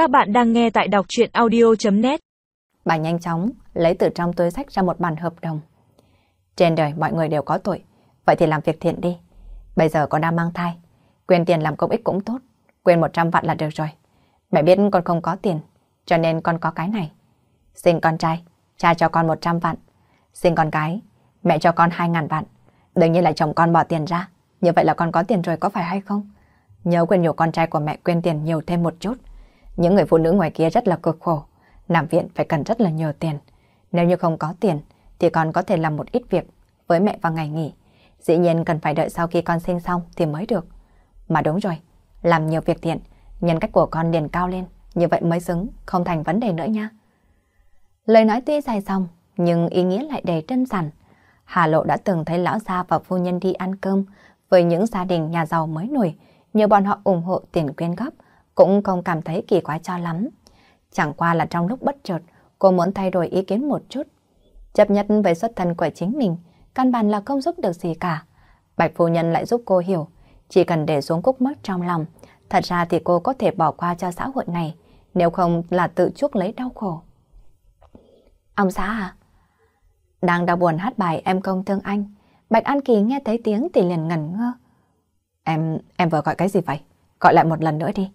Các bạn đang nghe tại đọc chuyện audio.net Bà nhanh chóng lấy từ trong túi sách ra một bản hợp đồng. Trên đời mọi người đều có tội, vậy thì làm việc thiện đi. Bây giờ con đang mang thai, quyền tiền làm công ích cũng tốt, quyền 100 vạn là được rồi. Mẹ biết con không có tiền, cho nên con có cái này. xin con trai, cha cho con 100 vạn. xin con gái, mẹ cho con 2 ngàn vạn. Đương nhiên là chồng con bỏ tiền ra, như vậy là con có tiền rồi có phải hay không? Nhớ quyền nhiều con trai của mẹ quên tiền nhiều thêm một chút. Những người phụ nữ ngoài kia rất là cực khổ. Nằm viện phải cần rất là nhiều tiền. Nếu như không có tiền, thì con có thể làm một ít việc với mẹ vào ngày nghỉ. Dĩ nhiên cần phải đợi sau khi con sinh xong thì mới được. Mà đúng rồi, làm nhiều việc thiện, nhân cách của con liền cao lên. Như vậy mới xứng, không thành vấn đề nữa nha. Lời nói tuy dài dòng, nhưng ý nghĩa lại đầy đơn giản. Hà Lộ đã từng thấy lão gia và phu nhân đi ăn cơm với những gia đình nhà giàu mới nổi, nhờ bọn họ ủng hộ tiền quyên góp, cũng không cảm thấy kỳ quái cho lắm. Chẳng qua là trong lúc bất chợt, cô muốn thay đổi ý kiến một chút. Chấp nhất về xuất thân của chính mình, căn bản là không giúp được gì cả. Bạch phu nhân lại giúp cô hiểu, chỉ cần để xuống cúc mắc trong lòng, thật ra thì cô có thể bỏ qua cho xã hội này, nếu không là tự chuốc lấy đau khổ. Ông xã à? Đang đau buồn hát bài em công thương anh, Bạch An Kỳ nghe thấy tiếng thì liền ngẩn ngơ. Em, em vừa gọi cái gì vậy? Gọi lại một lần nữa đi.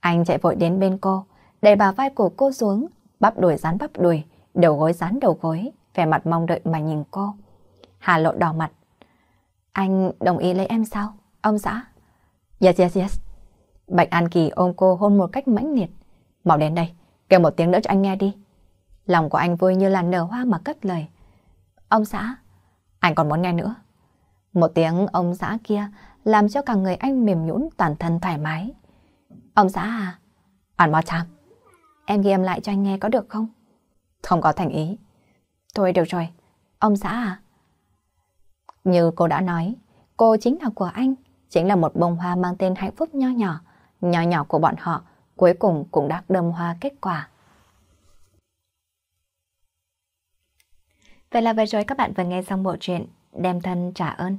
Anh chạy vội đến bên cô, đẩy bà vai của cô xuống, bắp đùi dán bắp đùi, đầu gối dán đầu gối, vẻ mặt mong đợi mà nhìn cô. Hà lộ đỏ mặt. Anh đồng ý lấy em sao? Ông xã? Yes, yes, yes. Bạch An Kỳ ôm cô hôn một cách mãnh liệt. Mau đến đây, kêu một tiếng nữa cho anh nghe đi. Lòng của anh vui như là nở hoa mà cất lời. Ông xã, anh còn muốn nghe nữa. Một tiếng ông xã kia làm cho cả người anh mềm nhũn toàn thân thoải mái. Ông xã à? One more time. Em ghi em lại cho anh nghe có được không? Không có thành ý. Thôi được rồi. Ông xã à? Như cô đã nói, cô chính là của anh, chính là một bông hoa mang tên hạnh phúc nho nhỏ. Nhỏ nhỏ của bọn họ cuối cùng cũng đã đâm hoa kết quả. Vậy là vừa rồi các bạn vừa nghe xong bộ truyện Đem thân trả ơn.